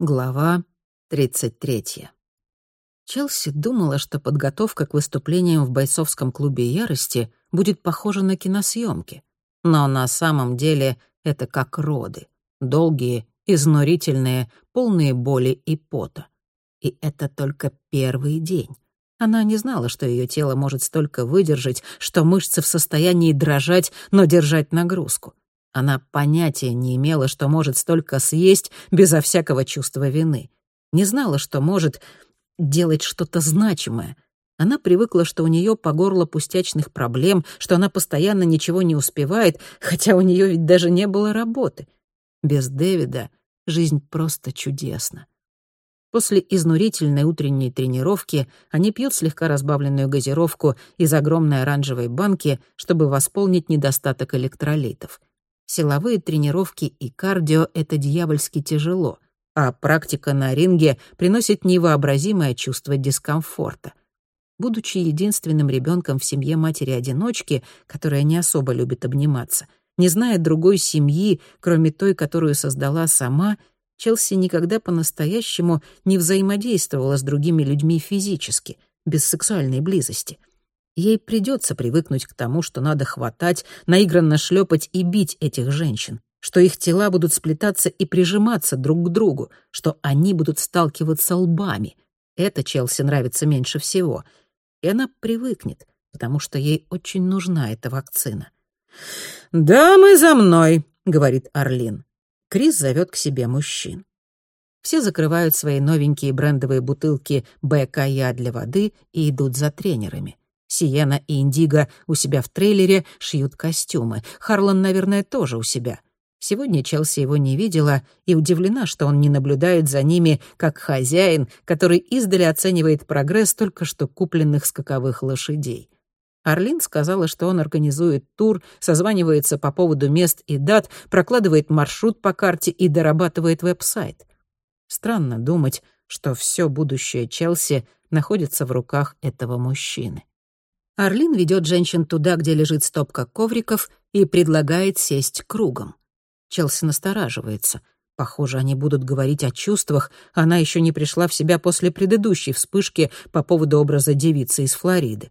Глава 33. Челси думала, что подготовка к выступлениям в бойцовском клубе ярости будет похожа на киносъемки. Но на самом деле это как роды. Долгие, изнурительные, полные боли и пота. И это только первый день. Она не знала, что ее тело может столько выдержать, что мышцы в состоянии дрожать, но держать нагрузку. Она понятия не имела, что может столько съесть безо всякого чувства вины. Не знала, что может делать что-то значимое. Она привыкла, что у нее по горло пустячных проблем, что она постоянно ничего не успевает, хотя у нее ведь даже не было работы. Без Дэвида жизнь просто чудесна. После изнурительной утренней тренировки они пьют слегка разбавленную газировку из огромной оранжевой банки, чтобы восполнить недостаток электролитов — Силовые тренировки и кардио — это дьявольски тяжело, а практика на ринге приносит невообразимое чувство дискомфорта. Будучи единственным ребенком в семье матери-одиночки, которая не особо любит обниматься, не зная другой семьи, кроме той, которую создала сама, Челси никогда по-настоящему не взаимодействовала с другими людьми физически, без сексуальной близости. Ей придется привыкнуть к тому, что надо хватать, наигранно шлепать и бить этих женщин, что их тела будут сплетаться и прижиматься друг к другу, что они будут сталкиваться лбами. Это Челси нравится меньше всего. И она привыкнет, потому что ей очень нужна эта вакцина. «Дамы за мной», — говорит Орлин. Крис зовет к себе мужчин. Все закрывают свои новенькие брендовые бутылки БКЯ для воды и идут за тренерами. Сиена и Индиго у себя в трейлере шьют костюмы. Харлан, наверное, тоже у себя. Сегодня Челси его не видела и удивлена, что он не наблюдает за ними, как хозяин, который издали оценивает прогресс только что купленных скаковых лошадей. Орлин сказала, что он организует тур, созванивается по поводу мест и дат, прокладывает маршрут по карте и дорабатывает веб-сайт. Странно думать, что все будущее Челси находится в руках этого мужчины. Орлин ведет женщин туда, где лежит стопка ковриков, и предлагает сесть кругом. Челси настораживается. Похоже, они будут говорить о чувствах. Она еще не пришла в себя после предыдущей вспышки по поводу образа девицы из Флориды.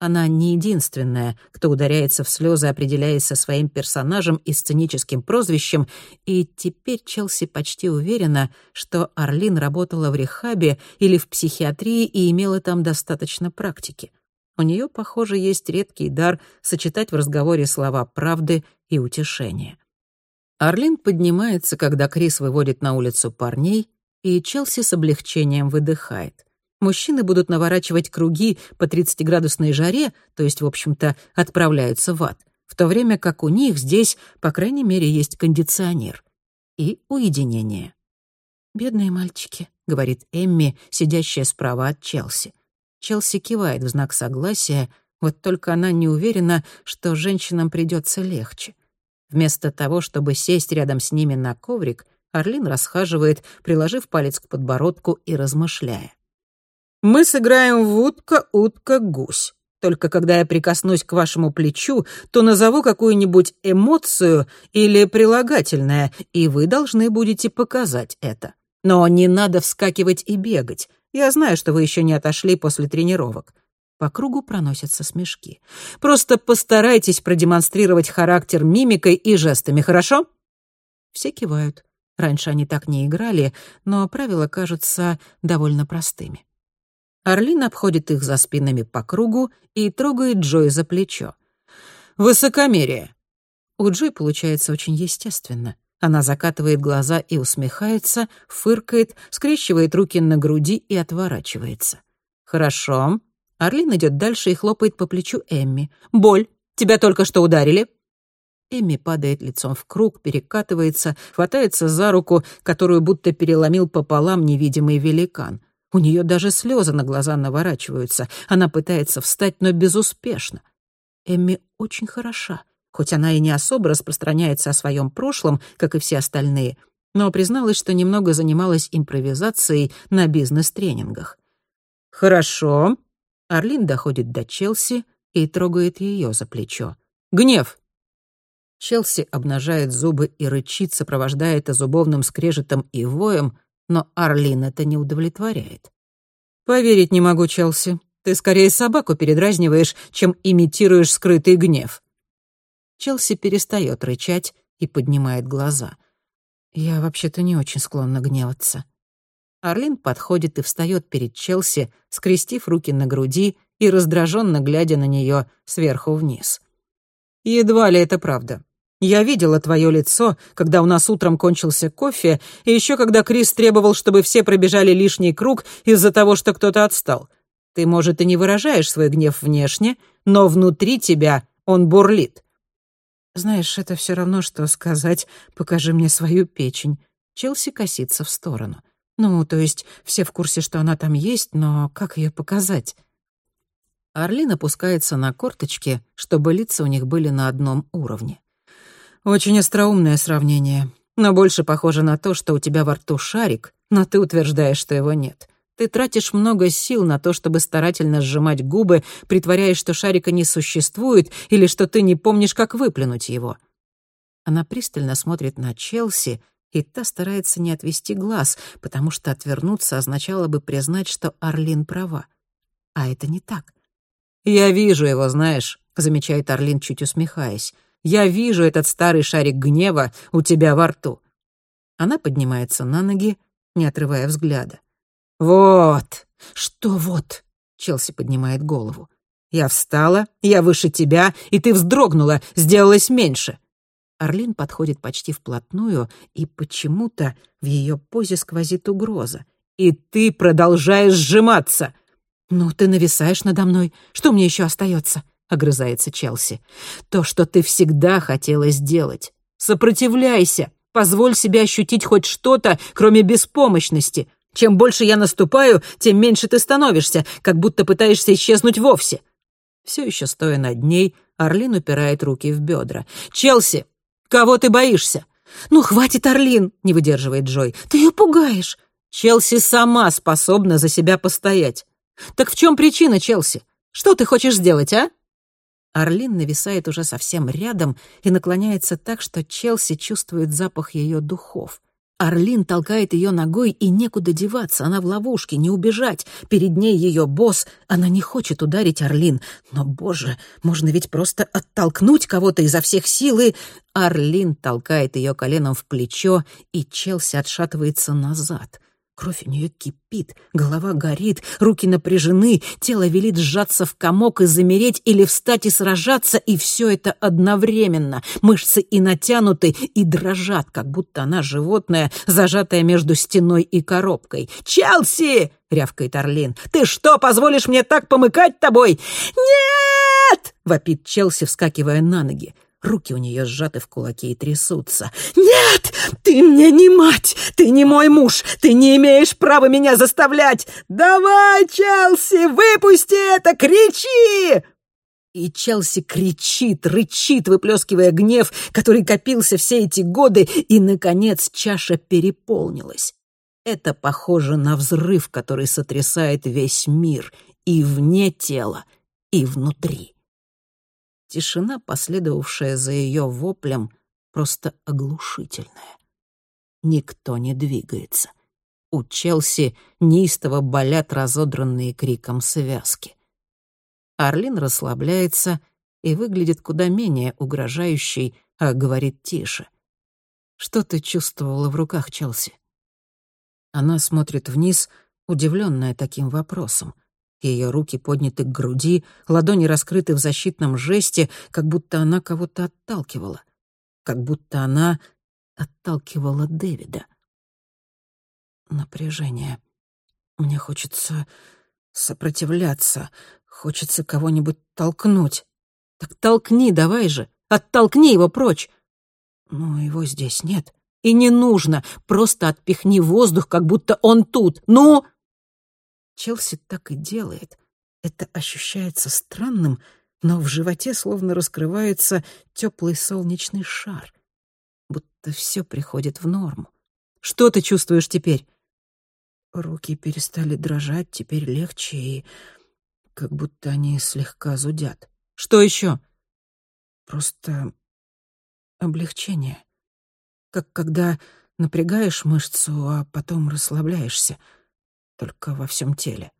Она не единственная, кто ударяется в слезы, определяясь со своим персонажем и сценическим прозвищем, и теперь Челси почти уверена, что Орлин работала в рехабе или в психиатрии и имела там достаточно практики. У нее, похоже, есть редкий дар сочетать в разговоре слова правды и утешения. Орлин поднимается, когда Крис выводит на улицу парней, и Челси с облегчением выдыхает. Мужчины будут наворачивать круги по 30-градусной жаре, то есть, в общем-то, отправляются в ад, в то время как у них здесь, по крайней мере, есть кондиционер и уединение. «Бедные мальчики», — говорит Эмми, сидящая справа от Челси. Челси кивает в знак согласия, вот только она не уверена, что женщинам придется легче. Вместо того, чтобы сесть рядом с ними на коврик, Орлин расхаживает, приложив палец к подбородку и размышляя. «Мы сыграем в утка, утка, гусь. Только когда я прикоснусь к вашему плечу, то назову какую-нибудь эмоцию или прилагательное, и вы должны будете показать это. Но не надо вскакивать и бегать. Я знаю, что вы еще не отошли после тренировок». По кругу проносятся смешки. «Просто постарайтесь продемонстрировать характер мимикой и жестами, хорошо?» Все кивают. Раньше они так не играли, но правила кажутся довольно простыми. Орлин обходит их за спинами по кругу и трогает Джой за плечо. «Высокомерие!» У Джой получается очень естественно. Она закатывает глаза и усмехается, фыркает, скрещивает руки на груди и отворачивается. «Хорошо». Орлин идет дальше и хлопает по плечу Эмми. «Боль! Тебя только что ударили?» Эмми падает лицом в круг, перекатывается, хватается за руку, которую будто переломил пополам невидимый великан. У нее даже слезы на глаза наворачиваются. Она пытается встать, но безуспешно. Эмми очень хороша хоть она и не особо распространяется о своем прошлом, как и все остальные, но призналась, что немного занималась импровизацией на бизнес-тренингах. «Хорошо». Орлин доходит до Челси и трогает ее за плечо. «Гнев!» Челси обнажает зубы и рычит, сопровождая это зубовным скрежетом и воем, но Арлин это не удовлетворяет. «Поверить не могу, Челси. Ты скорее собаку передразниваешь, чем имитируешь скрытый гнев». Челси перестает рычать и поднимает глаза. «Я вообще-то не очень склонна гневаться». Арлин подходит и встает перед Челси, скрестив руки на груди и раздраженно глядя на нее сверху вниз. «Едва ли это правда. Я видела твое лицо, когда у нас утром кончился кофе, и еще когда Крис требовал, чтобы все пробежали лишний круг из-за того, что кто-то отстал. Ты, может, и не выражаешь свой гнев внешне, но внутри тебя он бурлит. Знаешь, это все равно, что сказать «покажи мне свою печень». Челси косится в сторону. Ну, то есть все в курсе, что она там есть, но как ее показать? Орлин опускается на корточки, чтобы лица у них были на одном уровне. Очень остроумное сравнение, но больше похоже на то, что у тебя во рту шарик, но ты утверждаешь, что его нет. Ты тратишь много сил на то, чтобы старательно сжимать губы, притворяясь, что шарика не существует или что ты не помнишь, как выплюнуть его. Она пристально смотрит на Челси, и та старается не отвести глаз, потому что отвернуться означало бы признать, что Орлин права. А это не так. «Я вижу его, знаешь», — замечает Орлин, чуть усмехаясь. Я вижу этот старый шарик гнева у тебя во рту». Она поднимается на ноги, не отрывая взгляда. «Вот!» «Что вот?» — Челси поднимает голову. «Я встала, я выше тебя, и ты вздрогнула, сделалась меньше». Орлин подходит почти вплотную, и почему-то в ее позе сквозит угроза. «И ты продолжаешь сжиматься!» «Ну, ты нависаешь надо мной. Что мне еще остается? — огрызается Челси. «То, что ты всегда хотела сделать. Сопротивляйся, позволь себе ощутить хоть что-то, кроме беспомощности. Чем больше я наступаю, тем меньше ты становишься, как будто пытаешься исчезнуть вовсе». Все еще стоя над ней, Орлин упирает руки в бедра. «Челси, кого ты боишься?» «Ну, хватит, Орлин!» — не выдерживает Джой. «Ты ее пугаешь!» «Челси сама способна за себя постоять. Так в чем причина, Челси? Что ты хочешь сделать, а?» Орлин нависает уже совсем рядом и наклоняется так, что Челси чувствует запах ее духов. Орлин толкает ее ногой, и некуда деваться, она в ловушке, не убежать. Перед ней ее босс, она не хочет ударить Орлин. Но, боже, можно ведь просто оттолкнуть кого-то изо всех сил, и... Орлин толкает ее коленом в плечо, и Челси отшатывается назад. Кровь у нее кипит, голова горит, руки напряжены, тело велит сжаться в комок и замереть или встать и сражаться, и все это одновременно. Мышцы и натянуты, и дрожат, как будто она животное, зажатое между стеной и коробкой. «Челси!» — рявкает Орлин. «Ты что, позволишь мне так помыкать тобой?» «Нет!» — вопит Челси, вскакивая на ноги. Руки у нее сжаты в кулаки и трясутся. «Нет! Ты мне не мать! Ты не мой муж! Ты не имеешь права меня заставлять! Давай, Челси, выпусти это! Кричи!» И Челси кричит, рычит, выплескивая гнев, который копился все эти годы, и, наконец, чаша переполнилась. Это похоже на взрыв, который сотрясает весь мир и вне тела, и внутри. Тишина, последовавшая за ее воплем, просто оглушительная. Никто не двигается. У Челси неистово болят разодранные криком связки. Орлин расслабляется и выглядит куда менее угрожающей, а говорит тише. «Что ты чувствовала в руках, Челси?» Она смотрит вниз, удивленная таким вопросом — ее руки подняты к груди, ладони раскрыты в защитном жесте, как будто она кого-то отталкивала. Как будто она отталкивала Дэвида. Напряжение. Мне хочется сопротивляться, хочется кого-нибудь толкнуть. Так толкни давай же, оттолкни его прочь. Но его здесь нет. И не нужно, просто отпихни воздух, как будто он тут. Ну! Челси так и делает. Это ощущается странным, но в животе словно раскрывается теплый солнечный шар. Будто все приходит в норму. Что ты чувствуешь теперь? Руки перестали дрожать, теперь легче и как будто они слегка зудят. Что еще? Просто облегчение. Как когда напрягаешь мышцу, а потом расслабляешься. Только во всем теле.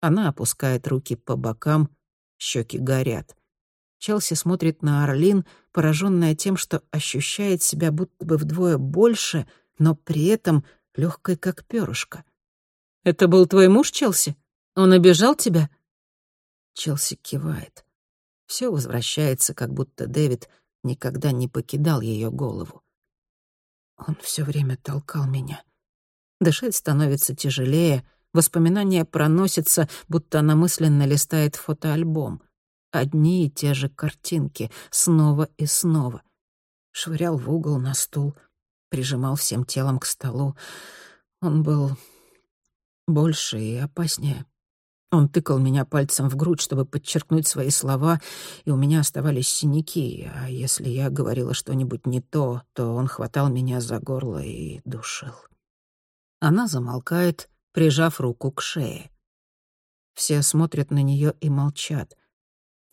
Она опускает руки по бокам, щеки горят. Челси смотрит на Орлин, пораженная тем, что ощущает себя будто бы вдвое больше, но при этом легкой, как перышко. «Это был твой муж, Челси? Он обижал тебя?» Челси кивает. Все возвращается, как будто Дэвид никогда не покидал ее голову. Он все время толкал меня. Дышать становится тяжелее, воспоминания проносятся, будто она мысленно листает фотоальбом. Одни и те же картинки, снова и снова. Швырял в угол на стул, прижимал всем телом к столу. Он был больше и опаснее. Он тыкал меня пальцем в грудь, чтобы подчеркнуть свои слова, и у меня оставались синяки, а если я говорила что-нибудь не то, то он хватал меня за горло и душил. Она замолкает, прижав руку к шее. Все смотрят на нее и молчат.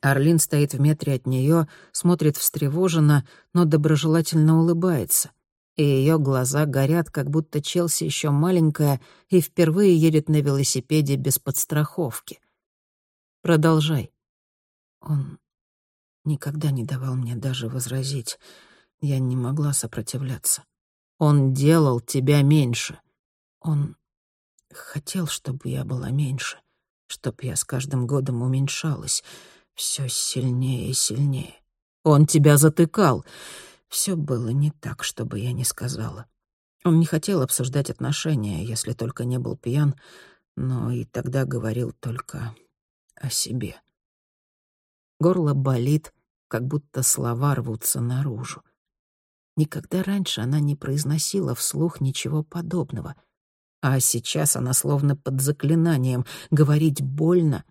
Орлин стоит в метре от нее, смотрит встревоженно, но доброжелательно улыбается — и ее глаза горят, как будто Челси еще маленькая и впервые едет на велосипеде без подстраховки. Продолжай. Он никогда не давал мне даже возразить. Я не могла сопротивляться. Он делал тебя меньше. Он хотел, чтобы я была меньше, чтобы я с каждым годом уменьшалась, все сильнее и сильнее. Он тебя затыкал. Все было не так, чтобы я не сказала. Он не хотел обсуждать отношения, если только не был пьян, но и тогда говорил только о себе. Горло болит, как будто слова рвутся наружу. Никогда раньше она не произносила вслух ничего подобного. А сейчас она словно под заклинанием. Говорить больно,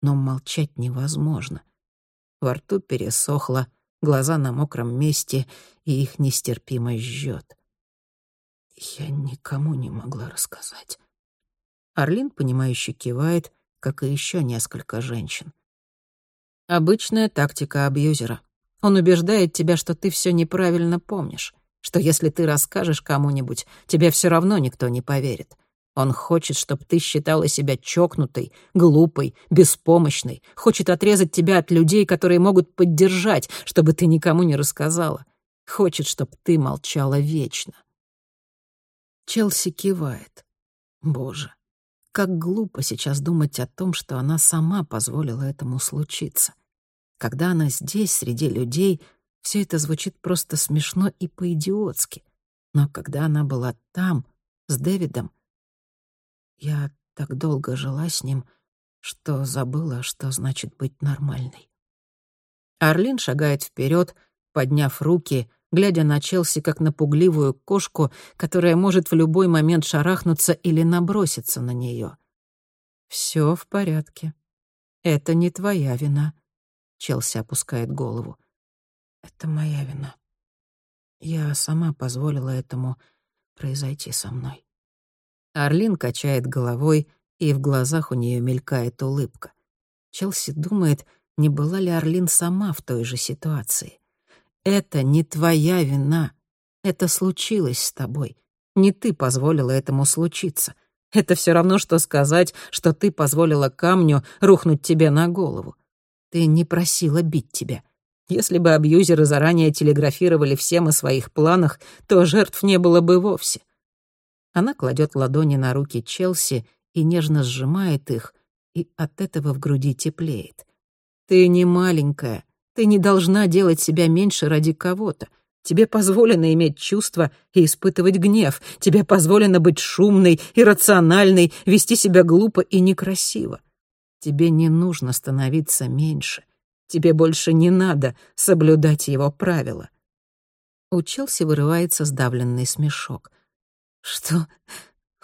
но молчать невозможно. Во рту пересохло, глаза на мокром месте, и их нестерпимо жжет. Я никому не могла рассказать. Орлин, понимающе кивает, как и еще несколько женщин. Обычная тактика абьюзера. Он убеждает тебя, что ты все неправильно помнишь, что если ты расскажешь кому-нибудь, тебе все равно никто не поверит. Он хочет, чтобы ты считала себя чокнутой, глупой, беспомощной, хочет отрезать тебя от людей, которые могут поддержать, чтобы ты никому не рассказала. Хочет, чтобы ты молчала вечно. Челси кивает. Боже, как глупо сейчас думать о том, что она сама позволила этому случиться. Когда она здесь, среди людей, все это звучит просто смешно и по-идиотски. Но когда она была там, с Дэвидом, я так долго жила с ним, что забыла, что значит быть нормальной. Орлин шагает вперед, подняв руки, глядя на Челси как на пугливую кошку, которая может в любой момент шарахнуться или наброситься на нее. Все в порядке. Это не твоя вина. Челси опускает голову. Это моя вина. Я сама позволила этому произойти со мной. Орлин качает головой, и в глазах у нее мелькает улыбка. Челси думает, не была ли Орлин сама в той же ситуации. «Это не твоя вина. Это случилось с тобой. Не ты позволила этому случиться. Это все равно, что сказать, что ты позволила камню рухнуть тебе на голову. Ты не просила бить тебя. Если бы абьюзеры заранее телеграфировали всем о своих планах, то жертв не было бы вовсе. Она кладет ладони на руки Челси и нежно сжимает их, и от этого в груди теплеет. «Ты не маленькая, ты не должна делать себя меньше ради кого-то. Тебе позволено иметь чувства и испытывать гнев. Тебе позволено быть шумной, иррациональной, вести себя глупо и некрасиво. Тебе не нужно становиться меньше. Тебе больше не надо соблюдать его правила». У Челси вырывается сдавленный смешок. Что?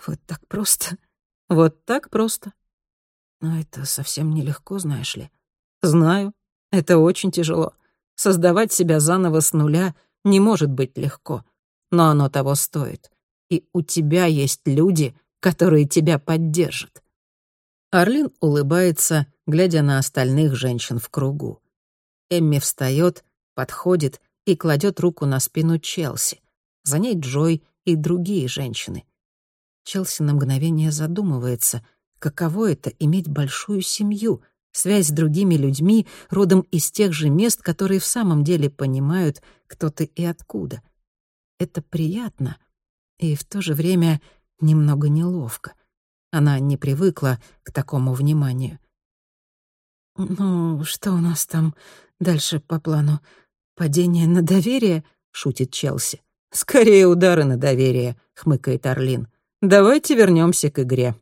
Вот так просто? Вот так просто? Но это совсем нелегко, знаешь ли. Знаю. Это очень тяжело. Создавать себя заново с нуля не может быть легко. Но оно того стоит. И у тебя есть люди, которые тебя поддержат. Орлин улыбается, глядя на остальных женщин в кругу. Эмми встает, подходит и кладет руку на спину Челси. За ней Джой и другие женщины. Челси на мгновение задумывается, каково это — иметь большую семью, связь с другими людьми, родом из тех же мест, которые в самом деле понимают, кто ты и откуда. Это приятно и в то же время немного неловко. Она не привыкла к такому вниманию. «Ну, что у нас там дальше по плану? Падение на доверие?» — шутит Челси. «Скорее удары на доверие», — хмыкает Орлин. «Давайте вернемся к игре.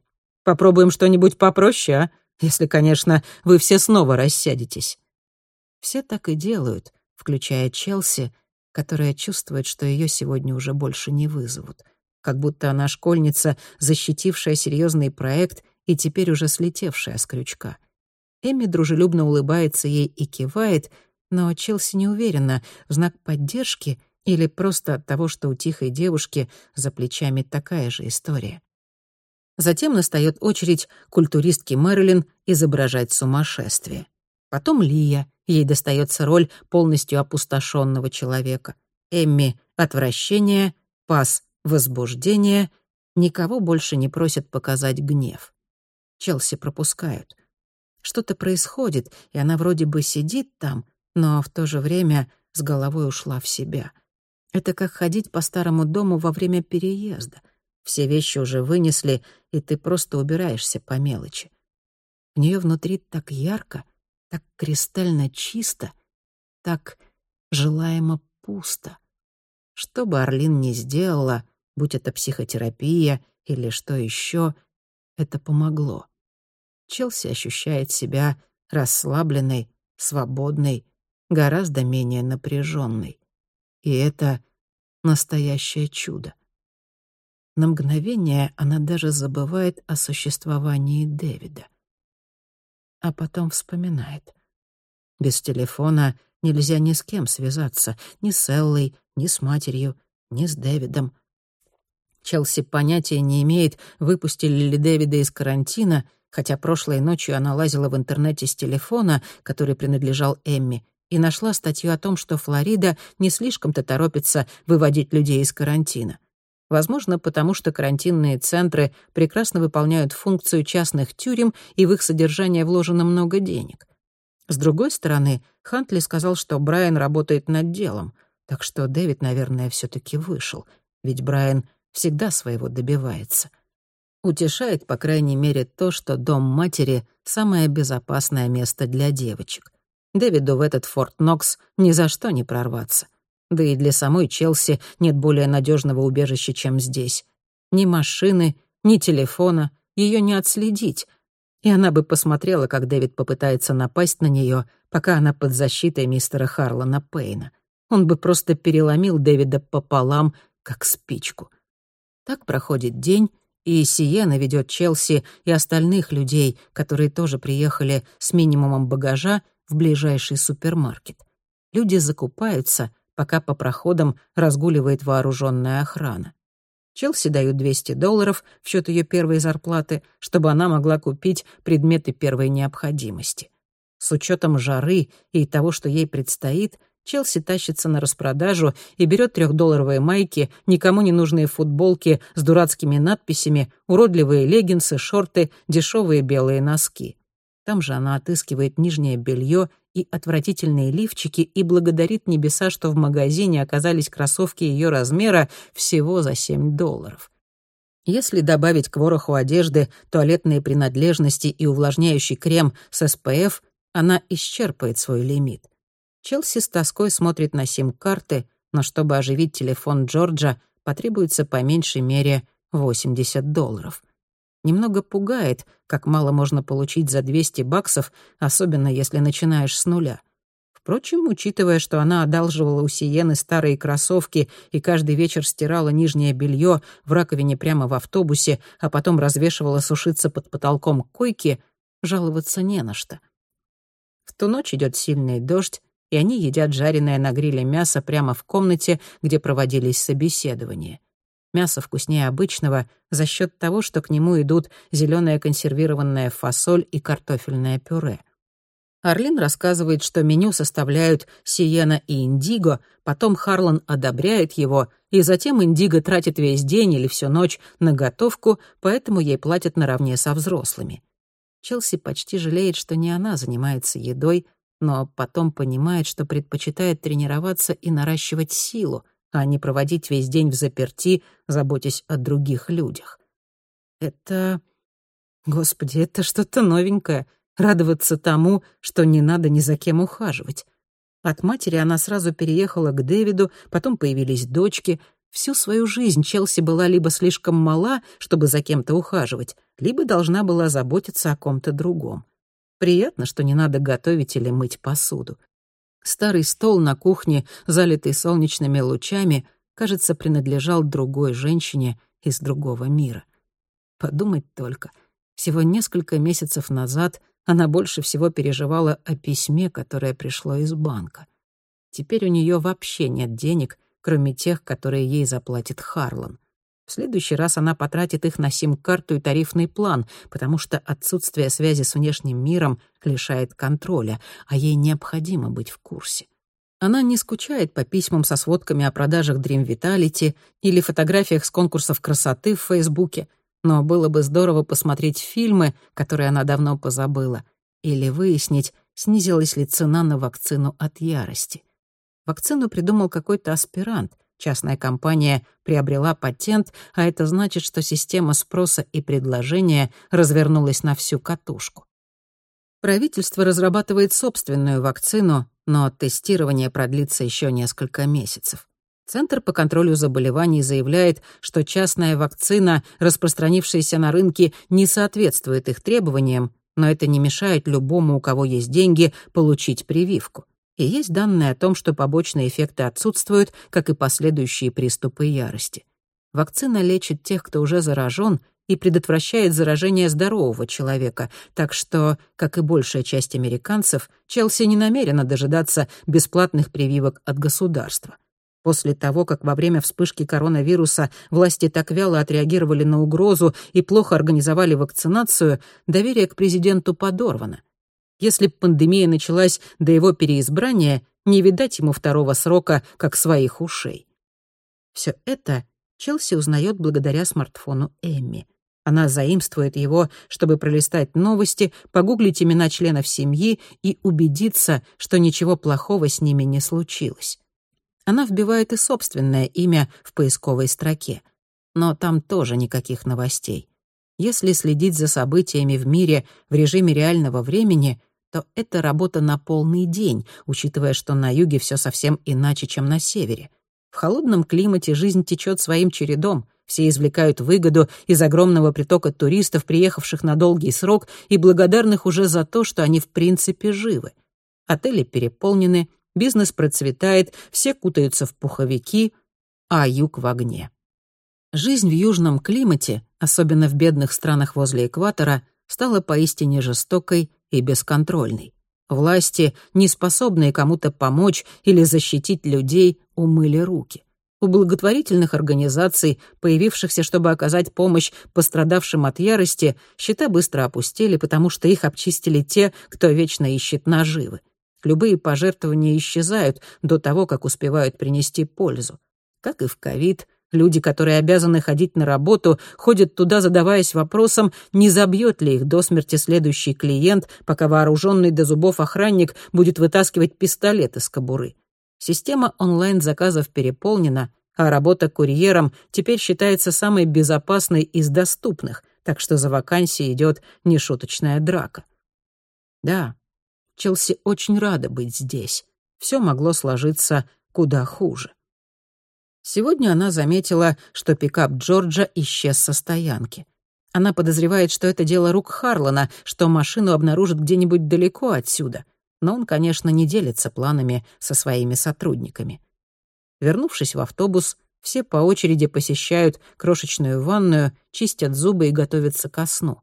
Попробуем что-нибудь попроще, а? Если, конечно, вы все снова рассядетесь». Все так и делают, включая Челси, которая чувствует, что ее сегодня уже больше не вызовут. Как будто она школьница, защитившая серьезный проект и теперь уже слетевшая с крючка. Эми дружелюбно улыбается ей и кивает, но Челси не уверена, в знак поддержки или просто от того, что у тихой девушки за плечами такая же история. Затем настает очередь культуристки Мэрилин изображать сумасшествие. Потом Лия, ей достается роль полностью опустошенного человека. Эмми — отвращение, Пас — возбуждение, никого больше не просят показать гнев. Челси пропускают. Что-то происходит, и она вроде бы сидит там, но в то же время с головой ушла в себя. Это как ходить по старому дому во время переезда. Все вещи уже вынесли, и ты просто убираешься по мелочи. В нее внутри так ярко, так кристально чисто, так желаемо пусто. Что бы Орлин ни сделала, будь это психотерапия или что еще, это помогло. Челси ощущает себя расслабленной, свободной, гораздо менее напряженной. И это настоящее чудо. На мгновение она даже забывает о существовании Дэвида. А потом вспоминает. Без телефона нельзя ни с кем связаться, ни с Эллой, ни с матерью, ни с Дэвидом. Челси понятия не имеет, выпустили ли Дэвида из карантина — хотя прошлой ночью она лазила в интернете с телефона, который принадлежал Эмми, и нашла статью о том, что Флорида не слишком-то торопится выводить людей из карантина. Возможно, потому что карантинные центры прекрасно выполняют функцию частных тюрем, и в их содержание вложено много денег. С другой стороны, Хантли сказал, что Брайан работает над делом, так что Дэвид, наверное, все таки вышел, ведь Брайан всегда своего добивается. Утешает, по крайней мере, то, что дом матери — самое безопасное место для девочек. Дэвиду в этот Форт Нокс ни за что не прорваться. Да и для самой Челси нет более надежного убежища, чем здесь. Ни машины, ни телефона, ее не отследить. И она бы посмотрела, как Дэвид попытается напасть на нее, пока она под защитой мистера Харлана Пейна. Он бы просто переломил Дэвида пополам, как спичку. Так проходит день, и Сиена ведет Челси и остальных людей, которые тоже приехали с минимумом багажа, в ближайший супермаркет. Люди закупаются, пока по проходам разгуливает вооруженная охрана. Челси дают 200 долларов в счет ее первой зарплаты, чтобы она могла купить предметы первой необходимости. С учетом жары и того, что ей предстоит, Челси тащится на распродажу и берет трехдолларовые майки, никому не нужные футболки с дурацкими надписями, уродливые леггинсы, шорты, дешевые белые носки. Там же она отыскивает нижнее белье и отвратительные лифчики и благодарит небеса, что в магазине оказались кроссовки ее размера всего за 7 долларов. Если добавить к вороху одежды туалетные принадлежности и увлажняющий крем с SPF, она исчерпает свой лимит. Челси с тоской смотрит на сим-карты, но чтобы оживить телефон Джорджа, потребуется по меньшей мере 80 долларов. Немного пугает, как мало можно получить за 200 баксов, особенно если начинаешь с нуля. Впрочем, учитывая, что она одалживала у Сиены старые кроссовки и каждый вечер стирала нижнее белье в раковине прямо в автобусе, а потом развешивала сушиться под потолком койки, жаловаться не на что. В ту ночь идет сильный дождь, и они едят жареное на гриле мясо прямо в комнате, где проводились собеседования. Мясо вкуснее обычного за счет того, что к нему идут зеленая консервированная фасоль и картофельное пюре. Арлин рассказывает, что меню составляют Сиена и Индиго, потом Харлан одобряет его, и затем Индиго тратит весь день или всю ночь на готовку, поэтому ей платят наравне со взрослыми. Челси почти жалеет, что не она занимается едой, но потом понимает, что предпочитает тренироваться и наращивать силу, а не проводить весь день в заперти, заботясь о других людях. Это... Господи, это что-то новенькое — радоваться тому, что не надо ни за кем ухаживать. От матери она сразу переехала к Дэвиду, потом появились дочки. Всю свою жизнь Челси была либо слишком мала, чтобы за кем-то ухаживать, либо должна была заботиться о ком-то другом. Приятно, что не надо готовить или мыть посуду. Старый стол на кухне, залитый солнечными лучами, кажется, принадлежал другой женщине из другого мира. Подумать только. Всего несколько месяцев назад она больше всего переживала о письме, которое пришло из банка. Теперь у нее вообще нет денег, кроме тех, которые ей заплатит Харлан. В следующий раз она потратит их на сим-карту и тарифный план, потому что отсутствие связи с внешним миром лишает контроля, а ей необходимо быть в курсе. Она не скучает по письмам со сводками о продажах Dream Vitality или фотографиях с конкурсов красоты в Фейсбуке — но было бы здорово посмотреть фильмы, которые она давно позабыла, или выяснить, снизилась ли цена на вакцину от ярости. Вакцину придумал какой-то аспирант. Частная компания приобрела патент, а это значит, что система спроса и предложения развернулась на всю катушку. Правительство разрабатывает собственную вакцину, но тестирование продлится еще несколько месяцев. Центр по контролю заболеваний заявляет, что частная вакцина, распространившаяся на рынке, не соответствует их требованиям, но это не мешает любому, у кого есть деньги, получить прививку. И есть данные о том, что побочные эффекты отсутствуют, как и последующие приступы ярости. Вакцина лечит тех, кто уже заражен, и предотвращает заражение здорового человека, так что, как и большая часть американцев, Челси не намерена дожидаться бесплатных прививок от государства. После того, как во время вспышки коронавируса власти так вяло отреагировали на угрозу и плохо организовали вакцинацию, доверие к президенту подорвано. Если б пандемия началась до его переизбрания, не видать ему второго срока, как своих ушей. Все это Челси узнает благодаря смартфону Эмми. Она заимствует его, чтобы пролистать новости, погуглить имена членов семьи и убедиться, что ничего плохого с ними не случилось она вбивает и собственное имя в поисковой строке. Но там тоже никаких новостей. Если следить за событиями в мире в режиме реального времени, то это работа на полный день, учитывая, что на юге все совсем иначе, чем на севере. В холодном климате жизнь течет своим чередом, все извлекают выгоду из огромного притока туристов, приехавших на долгий срок и благодарных уже за то, что они в принципе живы. Отели переполнены, бизнес процветает, все кутаются в пуховики, а юг в огне. Жизнь в южном климате, особенно в бедных странах возле экватора, стала поистине жестокой и бесконтрольной. Власти, не способные кому-то помочь или защитить людей, умыли руки. У благотворительных организаций, появившихся, чтобы оказать помощь пострадавшим от ярости, счета быстро опустили, потому что их обчистили те, кто вечно ищет наживы. Любые пожертвования исчезают до того, как успевают принести пользу. Как и в ковид, люди, которые обязаны ходить на работу, ходят туда, задаваясь вопросом, не забьет ли их до смерти следующий клиент, пока вооруженный до зубов охранник будет вытаскивать пистолет из кобуры. Система онлайн-заказов переполнена, а работа курьером теперь считается самой безопасной из доступных, так что за вакансией идет нешуточная драка. Да, Челси очень рада быть здесь. Все могло сложиться куда хуже. Сегодня она заметила, что пикап Джорджа исчез со стоянки. Она подозревает, что это дело рук Харлана, что машину обнаружат где-нибудь далеко отсюда. Но он, конечно, не делится планами со своими сотрудниками. Вернувшись в автобус, все по очереди посещают крошечную ванную, чистят зубы и готовятся ко сну.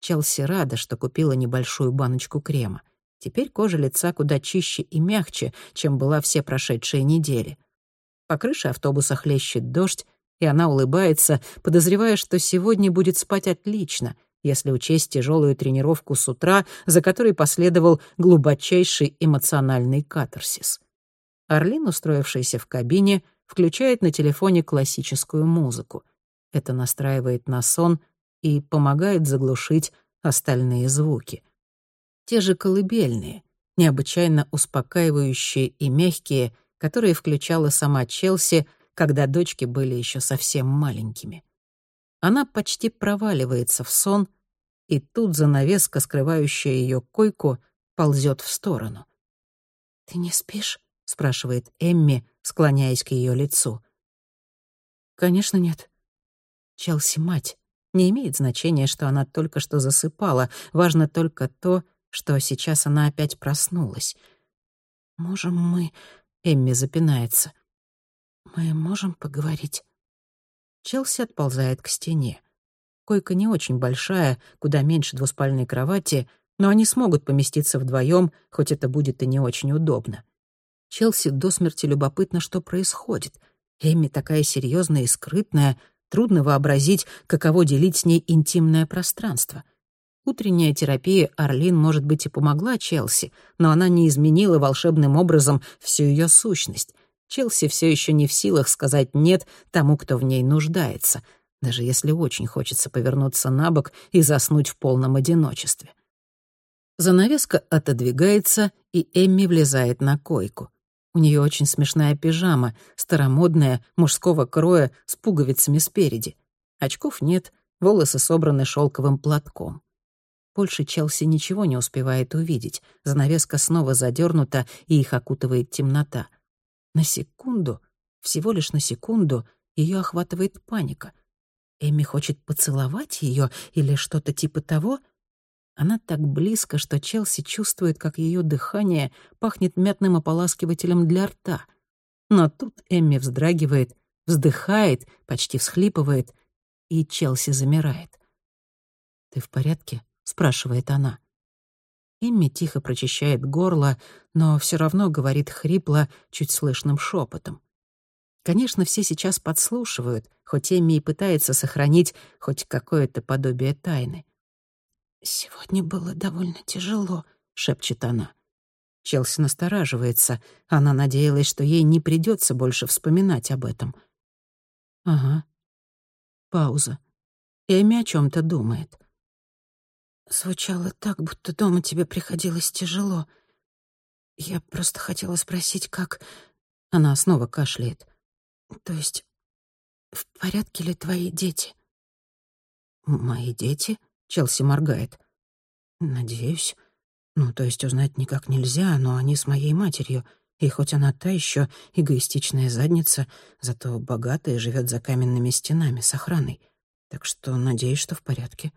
Челси рада, что купила небольшую баночку крема. Теперь кожа лица куда чище и мягче, чем была все прошедшие недели. По крыше автобуса хлещет дождь, и она улыбается, подозревая, что сегодня будет спать отлично, если учесть тяжелую тренировку с утра, за которой последовал глубочайший эмоциональный катарсис. Орлин, устроившийся в кабине, включает на телефоне классическую музыку. Это настраивает на сон и помогает заглушить остальные звуки. Те же колыбельные, необычайно успокаивающие и мягкие, которые включала сама Челси, когда дочки были еще совсем маленькими. Она почти проваливается в сон, и тут занавеска, скрывающая ее койку, ползет в сторону. «Ты не спишь?» — спрашивает Эмми, склоняясь к ее лицу. «Конечно нет». Челси — мать. Не имеет значения, что она только что засыпала. Важно только то, что сейчас она опять проснулась. «Можем мы...» — Эмми запинается. «Мы можем поговорить?» Челси отползает к стене. Койка не очень большая, куда меньше двуспальной кровати, но они смогут поместиться вдвоем, хоть это будет и не очень удобно. Челси до смерти любопытно, что происходит. Эмми такая серьезная и скрытная, трудно вообразить, каково делить с ней интимное пространство. Утренняя терапия Орлин, может быть, и помогла Челси, но она не изменила волшебным образом всю ее сущность. Челси все еще не в силах сказать «нет» тому, кто в ней нуждается, даже если очень хочется повернуться на бок и заснуть в полном одиночестве. Занавеска отодвигается, и Эмми влезает на койку. У нее очень смешная пижама, старомодная, мужского кроя, с пуговицами спереди. Очков нет, волосы собраны шелковым платком. Больше Челси ничего не успевает увидеть. Занавеска снова задернута, и их окутывает темнота — на секунду, всего лишь на секунду, ее охватывает паника. Эми хочет поцеловать ее или что-то типа того. Она так близко, что Челси чувствует, как ее дыхание пахнет мятным ополаскивателем для рта. Но тут Эмми вздрагивает, вздыхает, почти всхлипывает, и Челси замирает. «Ты в порядке?» — спрашивает она. Эмми тихо прочищает горло, но все равно говорит хрипло, чуть слышным шепотом. Конечно, все сейчас подслушивают, хоть Эмми и пытается сохранить хоть какое-то подобие тайны. «Сегодня было довольно тяжело», — шепчет она. Челси настораживается. Она надеялась, что ей не придется больше вспоминать об этом. Ага. Пауза. Эми о чем то думает. Звучало так, будто дома тебе приходилось тяжело. Я просто хотела спросить, как... Она снова кашляет. То есть, в порядке ли твои дети? Мои дети? Челси моргает. Надеюсь. Ну, то есть узнать никак нельзя, но они с моей матерью. И хоть она та еще эгоистичная задница, зато богатая живет за каменными стенами с охраной. Так что надеюсь, что в порядке.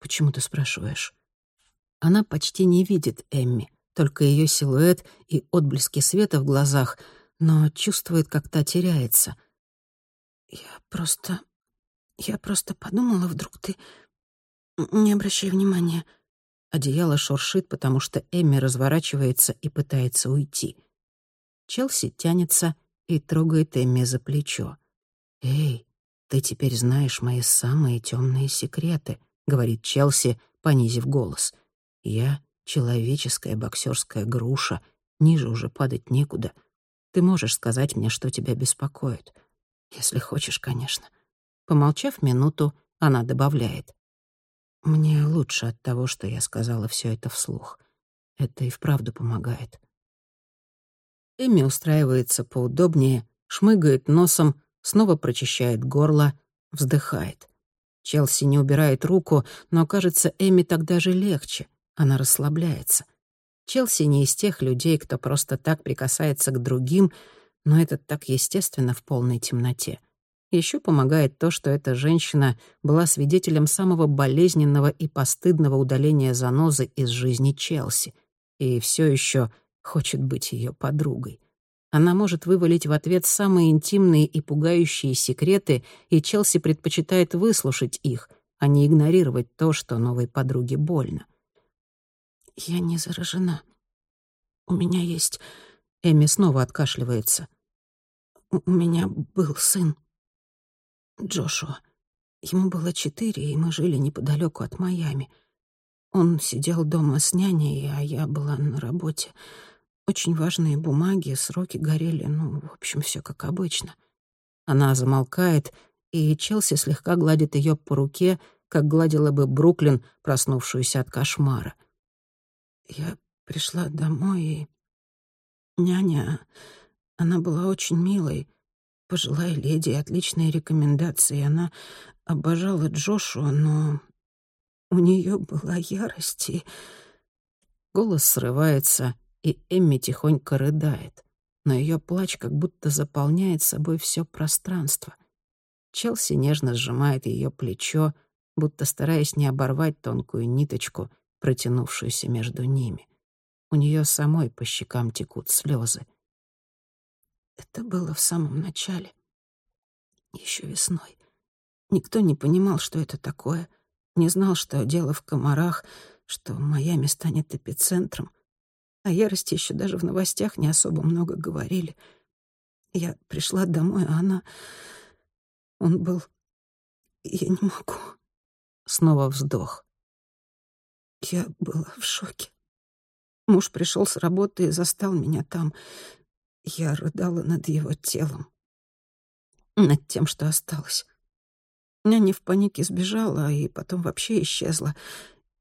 «Почему ты спрашиваешь?» Она почти не видит Эмми, только ее силуэт и отблески света в глазах, но чувствует, как та теряется. «Я просто... я просто подумала, вдруг ты... Не обращай внимания». Одеяло шуршит, потому что Эмми разворачивается и пытается уйти. Челси тянется и трогает Эмми за плечо. «Эй, ты теперь знаешь мои самые темные секреты», говорит Челси, понизив голос. Я человеческая боксерская груша, ниже уже падать некуда. Ты можешь сказать мне, что тебя беспокоит. Если хочешь, конечно. Помолчав минуту, она добавляет. Мне лучше от того, что я сказала все это вслух. Это и вправду помогает. Эми устраивается поудобнее, шмыгает носом, снова прочищает горло, вздыхает. Челси не убирает руку, но, кажется, Эми тогда же легче. Она расслабляется. Челси не из тех людей, кто просто так прикасается к другим, но это так естественно в полной темноте. Еще помогает то, что эта женщина была свидетелем самого болезненного и постыдного удаления занозы из жизни Челси и все еще хочет быть ее подругой. Она может вывалить в ответ самые интимные и пугающие секреты, и Челси предпочитает выслушать их, а не игнорировать то, что новой подруге больно. «Я не заражена. У меня есть...» Эми снова откашливается. «У меня был сын. Джошуа. Ему было четыре, и мы жили неподалеку от Майами. Он сидел дома с няней, а я была на работе. Очень важные бумаги, сроки горели, ну, в общем, все как обычно. Она замолкает, и Челси слегка гладит ее по руке, как гладила бы Бруклин, проснувшуюся от кошмара. Я пришла домой, и няня, она была очень милой, пожилая леди, отличные рекомендации. Она обожала Джошуа, но у нее была ярость, и... Голос срывается, и Эмми тихонько рыдает. Но ее плач как будто заполняет собой все пространство. Челси нежно сжимает ее плечо, будто стараясь не оборвать тонкую ниточку, протянувшуюся между ними. У нее самой по щекам текут слезы. Это было в самом начале, еще весной. Никто не понимал, что это такое, не знал, что дело в комарах, что Майами станет эпицентром. О ярости еще даже в новостях не особо много говорили. Я пришла домой, а она... Он был... Я не могу. Снова вздох. Я была в шоке. Муж пришел с работы и застал меня там. Я рыдала над его телом. Над тем, что осталось. Няня в панике сбежала, и потом вообще исчезла.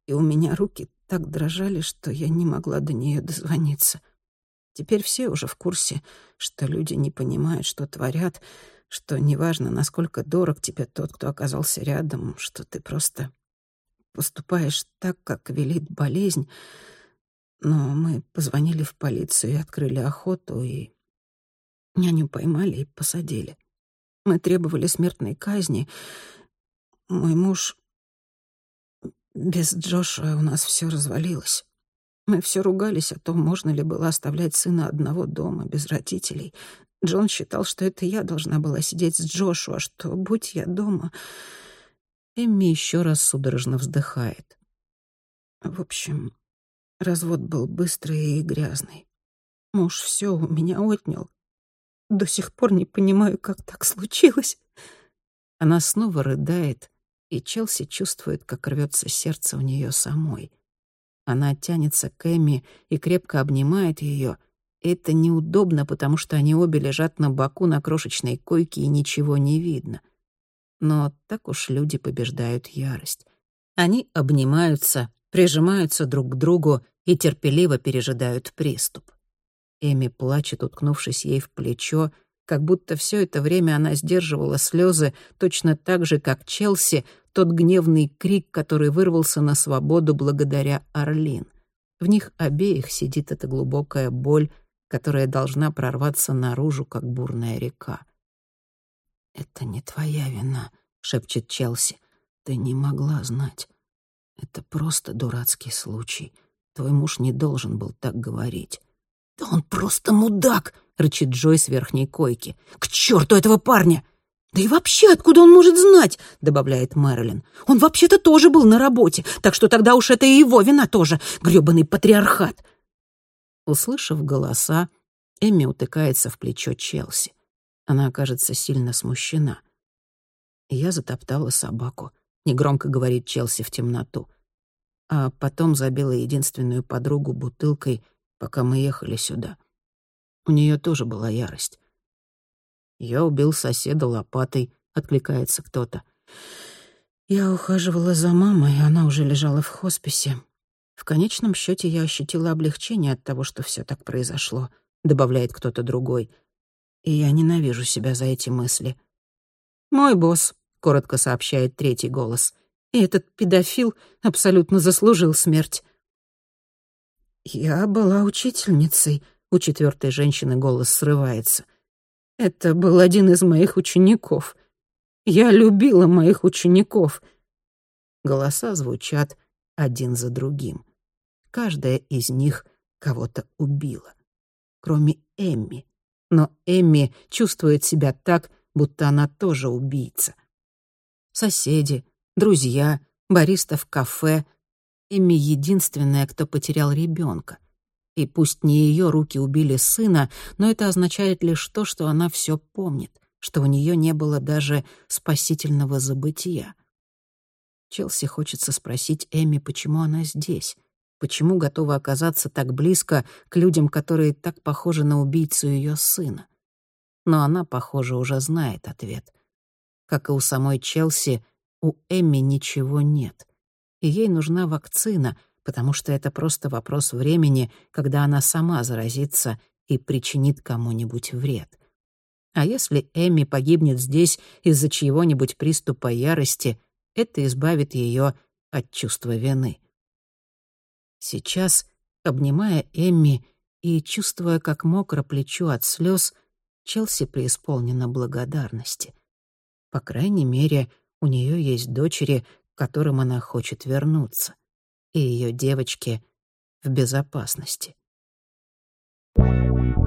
И у меня руки так дрожали, что я не могла до нее дозвониться. Теперь все уже в курсе, что люди не понимают, что творят, что неважно, насколько дорог тебе тот, кто оказался рядом, что ты просто поступаешь так, как велит болезнь. Но мы позвонили в полицию и открыли охоту, и няню поймали и посадили. Мы требовали смертной казни. Мой муж... Без Джоша у нас все развалилось. Мы все ругались о том, можно ли было оставлять сына одного дома, без родителей. Джон считал, что это я должна была сидеть с Джошуа, что, будь я дома... Эмми еще раз судорожно вздыхает. В общем, развод был быстрый и грязный. Муж все у меня отнял. До сих пор не понимаю, как так случилось. Она снова рыдает, и Челси чувствует, как рвется сердце у нее самой. Она тянется к Эми и крепко обнимает ее. Это неудобно, потому что они обе лежат на боку на крошечной койке и ничего не видно. Но так уж люди побеждают ярость. Они обнимаются, прижимаются друг к другу и терпеливо пережидают приступ. Эми плачет, уткнувшись ей в плечо, как будто все это время она сдерживала слезы точно так же, как Челси, тот гневный крик, который вырвался на свободу благодаря Орлин. В них обеих сидит эта глубокая боль, которая должна прорваться наружу, как бурная река. «Это не твоя вина», — шепчет Челси. «Ты не могла знать. Это просто дурацкий случай. Твой муж не должен был так говорить». «Да он просто мудак!» — рычит Джой с верхней койки. «К черту этого парня!» «Да и вообще, откуда он может знать?» — добавляет Мэрилин. «Он вообще-то тоже был на работе, так что тогда уж это и его вина тоже, грёбаный патриархат!» Услышав голоса, Эмми утыкается в плечо Челси. Она окажется сильно смущена. Я затоптала собаку, негромко говорит Челси в темноту. А потом забила единственную подругу бутылкой — пока мы ехали сюда. У нее тоже была ярость. «Я убил соседа лопатой», — откликается кто-то. Я ухаживала за мамой, она уже лежала в хосписе. В конечном счете я ощутила облегчение от того, что все так произошло, добавляет кто-то другой. И я ненавижу себя за эти мысли. «Мой босс», — коротко сообщает третий голос. «И этот педофил абсолютно заслужил смерть». «Я была учительницей», — у четвертой женщины голос срывается. «Это был один из моих учеников. Я любила моих учеников». Голоса звучат один за другим. Каждая из них кого-то убила. Кроме Эмми. Но Эмми чувствует себя так, будто она тоже убийца. Соседи, друзья, бариста в кафе — Эми единственная, кто потерял ребенка. И пусть не ее руки убили сына, но это означает лишь то, что она все помнит. что у нее не было даже спасительного забытия. Челси хочется спросить Эми, почему она здесь, почему готова оказаться так близко к людям, которые так похожи на убийцу ее сына. Но она, похоже, уже знает ответ. Как и у самой Челси, у Эми ничего нет. И ей нужна вакцина, потому что это просто вопрос времени, когда она сама заразится и причинит кому-нибудь вред. А если Эми погибнет здесь из-за чьего-нибудь приступа ярости, это избавит ее от чувства вины. Сейчас, обнимая Эмми и чувствуя, как мокро плечу от слез, Челси преисполнена благодарности. По крайней мере, у нее есть дочери, к которым она хочет вернуться, и ее девочки в безопасности. Thank you.